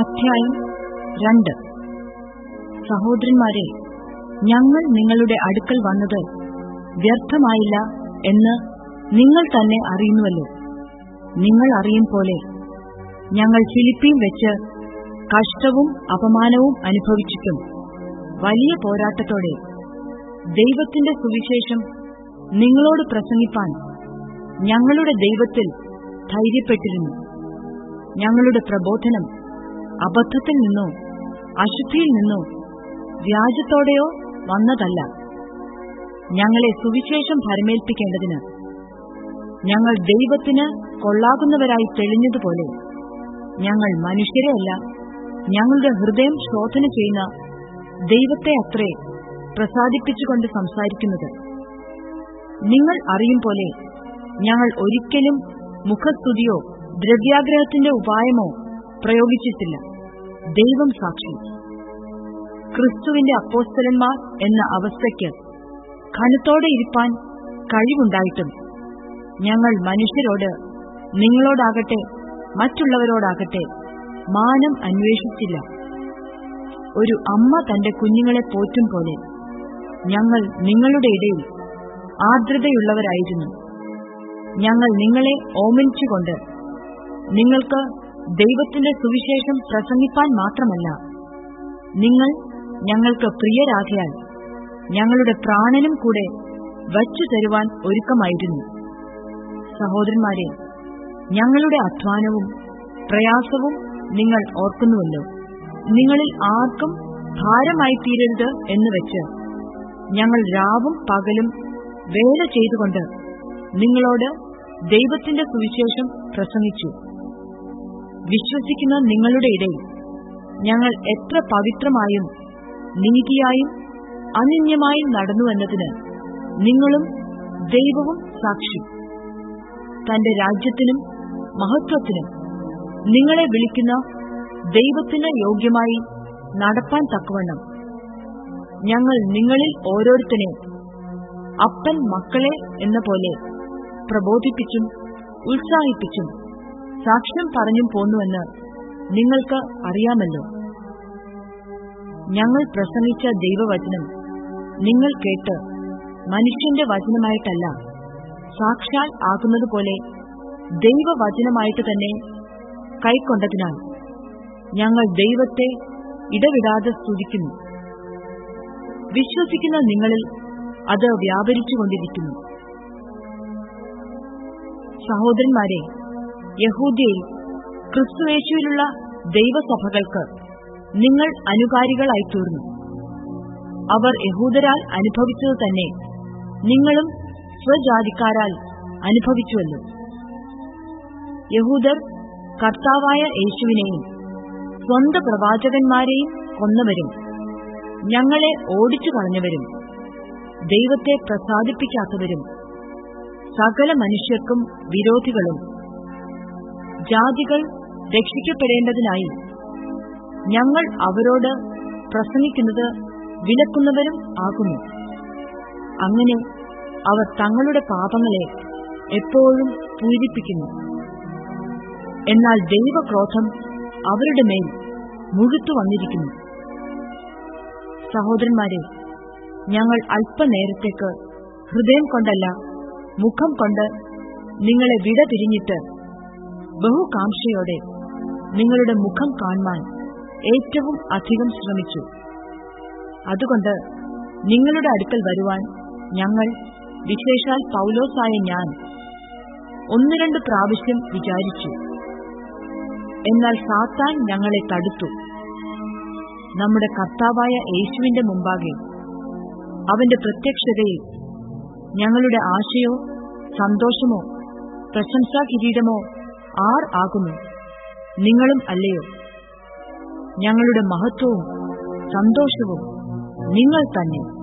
അധ്യായം രണ്ട്. സഹോദരന്മാരെ ഞങ്ങൾ നിങ്ങളുടെ അടുക്കൽ വന്നത് വ്യർത്ഥമായില്ല എന്ന് നിങ്ങൾ തന്നെ അറിയുന്നുവല്ലോ. നിങ്ങൾ അറിയും പോലെ ഞങ്ങൾ ഫിലിപ്പീൻ വെച്ച് കഷ്ടവും അപമാനവും അനുഭവിച്ചിട്ടും വലിയ പോരാട്ടത്തോടെ ദൈവത്തിന്റെ സുവിശേഷം നിങ്ങളോട് പ്രസംഗിപ്പാൻ ഞങ്ങളുടെ ദൈവത്തിൽ ധൈര്യപ്പെട്ടിരുന്നു. ഞങ്ങളുടെ പ്രബോധനം അബദ്ധത്തിൽ നിന്നോ അശുദ്ധിയിൽ നിന്നോ വ്യാജത്തോടെയോ വന്നതല്ല. ഞങ്ങളെ സുവിശേഷം ഭരമേൽപ്പിക്കേണ്ടതിന് ഞങ്ങൾ ദൈവത്തിന് കൊള്ളാകുന്നവരായി തെളിഞ്ഞതുപോലെ ഞങ്ങൾ മനുഷ്യരെ അല്ല ഞങ്ങളുടെ ഹൃദയം ശോധന ചെയ്യുന്ന ദൈവത്തെ അത്രേ പ്രസാദിപ്പിച്ചുകൊണ്ട് സംസാരിക്കുന്നത്. നിങ്ങൾ അറിയും പോലെ ഞങ്ങൾ ഒരിക്കലും മുഖസ്തുതിയോ ദ്രവ്യാഗ്രഹത്തിന്റെ ഉപായമോ പ്രയോഗിച്ചിട്ടില്ല. ദൈവം സാക്ഷി. ക്രിസ്തുവിന്റെ അപ്പോസ്തലന്മാർ എന്ന അവസ്ഥയ്ക്ക് കനത്തോടെ ഇരിപ്പാൻ കഴിവുണ്ടായിട്ടും ഞങ്ങൾ മനുഷ്യരോട് നിങ്ങളോടാകട്ടെ മറ്റുള്ളവരോടാകട്ടെ മാനം അന്വേഷിച്ചില്ല. ഒരു അമ്മ തന്റെ കുഞ്ഞുങ്ങളെ പോറ്റും പോലെ ഞങ്ങൾ നിങ്ങളുടെ ഇടയിൽ ആർദ്രതയുള്ളവരായിരുന്നു. ഞങ്ങൾ നിങ്ങളെ ഓമനിച്ചുകൊണ്ട് നിങ്ങൾക്ക് ദൈവത്തിന്റെ സുവിശേഷം പ്രസംഗിപ്പാൻ മാത്രമല്ല. നിങ്ങൾ ഞങ്ങൾക്ക് പ്രിയരാകയാൽ ഞങ്ങളുടെ പ്രാണനും കൂടെ വച്ചു തരുവാൻ ഒരുക്കമായിരുന്നു. സഹോദരന്മാരെ ഞങ്ങളുടെ അധ്വാനവും പ്രയാസവും നിങ്ങൾ ഓർക്കുന്നുവല്ലോ. നിങ്ങളിൽ ആർക്കും ഭാരമായി തീരരുത് എന്ന് വെച്ച് ഞങ്ങൾ രാവും പകലും വേല ചെയ്തുകൊണ്ട് നിങ്ങളോട് ദൈവത്തിന്റെ സുവിശേഷം പ്രസംഗിച്ചു. വിശ്വസിക്കുന്ന നിങ്ങളുടെ ഇടയിൽ ഞങ്ങൾ എത്ര പവിത്രമായും നീതിയായും അനന്യമായും നടന്നുവെന്നതിന് നിങ്ങളും ദൈവവും സാക്ഷി. തന്റെ രാജ്യത്തിനും മഹത്വത്തിനും നിങ്ങളെ വിളിക്കുന്ന ദൈവത്തിന് യോഗ്യമായി നടപ്പാൻ തക്കവണ്ണം. ഞങ്ങൾ നിങ്ങളിൽ ഓരോരുത്തരെയും അപ്പൻ മക്കളെ എന്ന പോലെ പ്രബോധിപ്പിച്ചും ഉത്സാഹിപ്പിച്ചും സാക്ഷ്യം പറഞ്ഞും പോന്നുവെന്ന് നിങ്ങൾക്ക് അറിയാമല്ലോ. ഞങ്ങൾ പ്രസംഗിച്ച ദൈവവചനം നിങ്ങൾ കേട്ട് മനുഷ്യന്റെ വചനമായിട്ടല്ല സാക്ഷാൽ ആകുന്നതുപോലെ ദൈവവചനമായിട്ട് തന്നെ കൈക്കൊണ്ടതിനാൽ ഞങ്ങൾ ദൈവത്തെ ഇടവിടാതെ സ്തുതിക്കുന്നു. വിശ്വസിക്കുന്ന നിങ്ങളിൽ അത് വ്യാപരിച്ചുകൊണ്ടിരിക്കുന്നു. സഹോദരന്മാരെ യഹൂദ്യയിൽ ക്രിസ്തുവേശുവിലുള്ള ദൈവസഭകൾക്ക് നിങ്ങൾ അനുകാരികളായി തീർന്നു. അവർ യഹൂദരാൽ അനുഭവിച്ചത് തന്നെ നിങ്ങളും സ്വജാതിക്കാരാൽ അനുഭവിച്ചുവല്ലോ. യഹൂദർ കർത്താവായ യേശുവിനെയും സ്വന്ത പ്രവാചകന്മാരെയും കൊന്നവരും ഞങ്ങളെ ഓടിച്ചു കളഞ്ഞവരും ദൈവത്തെ പ്രസാദിപ്പിക്കാത്തവരും സകല മനുഷ്യർക്കും വിരോധികളും ജാതികൾ രക്ഷിക്കപ്പെടേണ്ടതിനായി ഞങ്ങൾ അവരോട് പ്രസംഗിക്കുന്നത് വിലക്കുന്നവരും ആകുന്നു. അങ്ങനെ അവർ തങ്ങളുടെ പാപങ്ങളെ എപ്പോഴും പൂരിപ്പിക്കുന്നു. എന്നാൽ ദൈവക്രോധം അവരുടെ മേൽ മുഴുത്തു വന്നിരിക്കുന്നു. സഹോദരന്മാരെ ഞങ്ങൾ അല്പനേരത്തേക്ക് ഹൃദയം കൊണ്ടല്ല മുഖം കൊണ്ട് നിങ്ങളെ വിട തിരിഞ്ഞിട്ട് ബഹുകാംക്ഷയോടെ നിങ്ങളുടെ മുഖം കാണുവാൻ ഏറ്റവും അധികം ശ്രമിച്ചു. അതുകൊണ്ട് നിങ്ങളുടെ അടുക്കൽ വരുവാൻ ഞങ്ങൾ വിശേഷാൽ പൗലോസായ ഞാൻ ഒന്ന് രണ്ട് പ്രാവശ്യം വിചാരിച്ചു. എന്നാൽ സാത്താൻ ഞങ്ങളെ തടുത്തു. നമ്മുടെ കർത്താവായ യേശുവിന്റെ മുമ്പാകെ അവന്റെ പ്രത്യക്ഷതയിൽ ഞങ്ങളുടെ ആശയോ സന്തോഷമോ പ്രശംസാ കിരീടമോ ആർ ആകുന്നു നിങ്ങളും അല്ലയോ? ഞങ്ങളുടെ മഹത്വവും സന്തോഷവും നിങ്ങൾ തന്നെ.